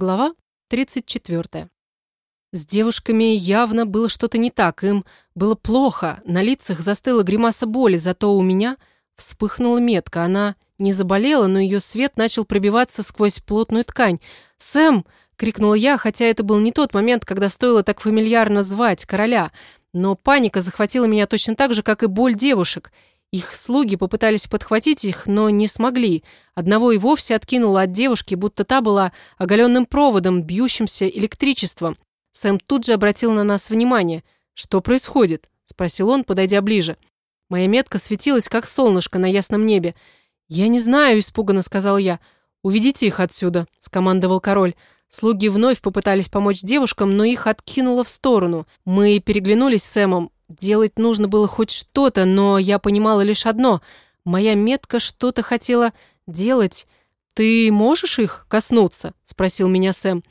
Глава 34. С девушками явно было что-то не так, им было плохо, на лицах застыла гримаса боли, зато у меня вспыхнула метка, она не заболела, но ее свет начал пробиваться сквозь плотную ткань. «Сэм!» — крикнула я, хотя это был не тот момент, когда стоило так фамильярно звать короля, но паника захватила меня точно так же, как и боль девушек — их слуги попытались подхватить их, но не смогли. Одного и вовсе откинуло от девушки, будто та была оголенным проводом, бьющимся электричеством. Сэм тут же обратил на нас внимание. «Что происходит?» – спросил он, подойдя ближе. Моя метка светилась, как солнышко на ясном небе. «Я не знаю», – испуганно сказал я. «Уведите их отсюда», – скомандовал король. Слуги вновь попытались помочь девушкам, но их откинуло в сторону. Мы переглянулись с Сэмом. Делать нужно было хоть что-то, но я понимала лишь одно. Моя метка что-то хотела делать. «Ты можешь их коснуться?» – спросил меня Сэм.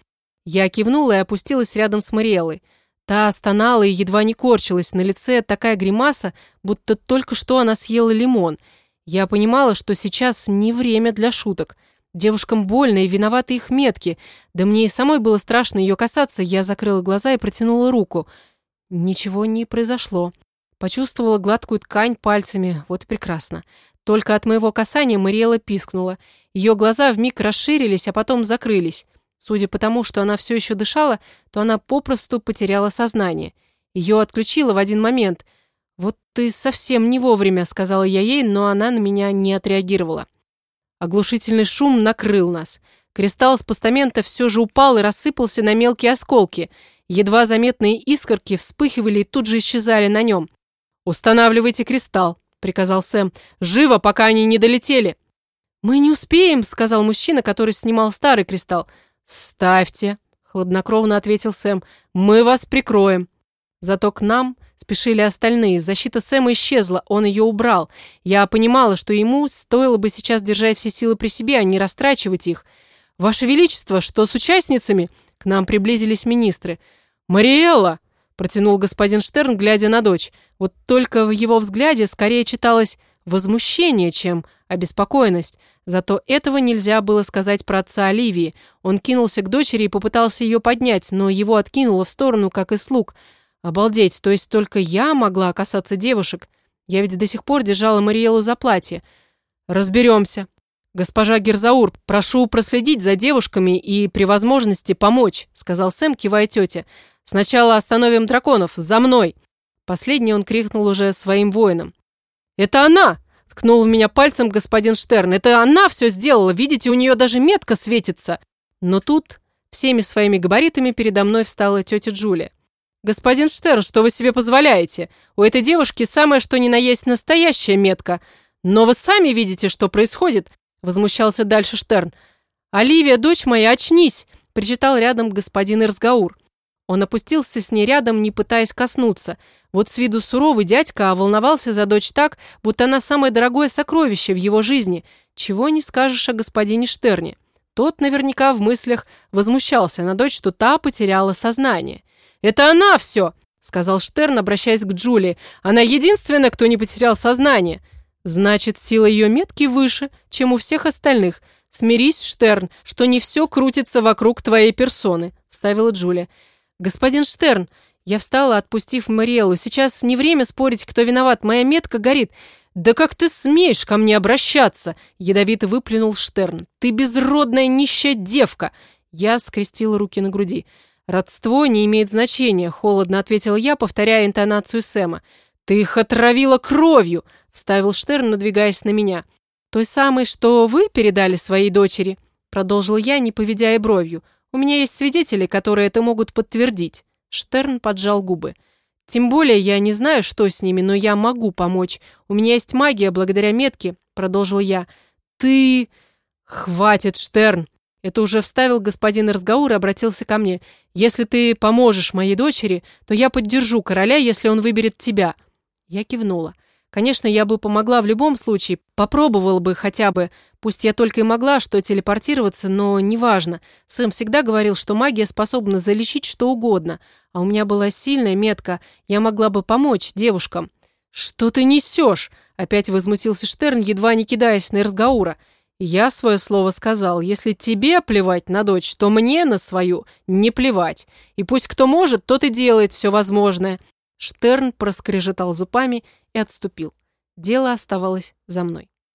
Я кивнула и опустилась рядом с Мариэлой. Та стонала и едва не корчилась, на лице такая гримаса, будто только что она съела лимон. Я понимала, что сейчас не время для шуток. Девушкам больно и виноваты их метки. Да мне и самой было страшно ее касаться. Я закрыла глаза и протянула руку – Ничего не произошло. Почувствовала гладкую ткань пальцами, вот и прекрасно. Только от моего касания Мариэла пискнула. Ее глаза вмиг расширились, а потом закрылись. Судя по тому, что она все еще дышала, то она попросту потеряла сознание. Ее отключило в один момент. «Вот ты совсем не вовремя», — сказала я ей, но она на меня не отреагировала. Оглушительный шум накрыл нас. Кристалл с постамента все же упал и рассыпался на мелкие осколки — Едва заметные искорки вспыхивали и тут же исчезали на нем. «Устанавливайте кристалл», — приказал Сэм. «Живо, пока они не долетели!» «Мы не успеем», — сказал мужчина, который снимал старый кристалл. «Ставьте», — хладнокровно ответил Сэм. «Мы вас прикроем». Зато к нам спешили остальные. Защита Сэма исчезла, он ее убрал. Я понимала, что ему стоило бы сейчас держать все силы при себе, а не растрачивать их. «Ваше Величество, что с участницами?» К нам приблизились министры. «Мариэлла!» – протянул господин Штерн, глядя на дочь. Вот только в его взгляде скорее читалось возмущение, чем обеспокоенность. Зато этого нельзя было сказать про отца Оливии. Он кинулся к дочери и попытался ее поднять, но его откинуло в сторону, как и слуг. Обалдеть, то есть только я могла касаться девушек? Я ведь до сих пор держала Мариэлу за платье. «Разберемся», «Госпожа Герзаур, прошу проследить за девушками и при возможности помочь», сказал Сэм, кивая тете. «Сначала остановим драконов. За мной!» Последний он крикнул уже своим воинам. «Это она!» — ткнул в меня пальцем господин Штерн. «Это она все сделала. Видите, у нее даже метка светится!» Но тут всеми своими габаритами передо мной встала тетя Джулия. «Господин Штерн, что вы себе позволяете? У этой девушки самое что ни на есть настоящая метка. Но вы сами видите, что происходит. Возмущался дальше Штерн. «Оливия, дочь моя, очнись!» Причитал рядом господин Ирсгаур. Он опустился с ней рядом, не пытаясь коснуться. Вот с виду суровый дядька, а волновался за дочь так, будто она самое дорогое сокровище в его жизни. Чего не скажешь о господине Штерне. Тот наверняка в мыслях возмущался на дочь, что та потеряла сознание. «Это она все!» — сказал Штерн, обращаясь к Джулии. «Она единственная, кто не потерял сознание!» Значит, сила ее метки выше, чем у всех остальных. Смирись, Штерн, что не все крутится вокруг твоей персоны, вставила Джулия. Господин Штерн, я встала, отпустив Мариэлу. Сейчас не время спорить, кто виноват. Моя метка горит. «Да как ты смеешь ко мне обращаться?» Ядовито выплюнул Штерн. «Ты безродная нищая девка!» Я скрестила руки на груди. «Родство не имеет значения», — холодно ответила я, повторяя интонацию Сэма. «Ты их отравила кровью!» — вставил Штерн, надвигаясь на меня. «Той самой, что вы передали своей дочери?» — продолжил я, не поведя и бровью. «У меня есть свидетели, которые это могут подтвердить». Штерн поджал губы. «Тем более я не знаю, что с ними, но я могу помочь. У меня есть магия благодаря метке», — продолжил я. «Ты...» «Хватит, Штерн!» Это уже вставил господин разговор и обратился ко мне. «Если ты поможешь моей дочери, то я поддержу короля, если он выберет тебя. Я кивнула. Конечно, я бы помогла в любом случае, попробовала бы хотя бы. Пусть я только и могла что телепортироваться, но неважно. Сэм всегда говорил, что магия способна залечить что угодно. А у меня была сильная метка, я могла бы помочь девушкам. «Что ты несешь?» – опять возмутился Штерн, едва не кидаясь на Эрсгаура. Я свое слово сказал. Если тебе плевать на дочь, то мне на свою не плевать. И пусть кто может, тот и делает все возможное. Штерн проскрежетал зубами и отступил. Дело оставалось за мной.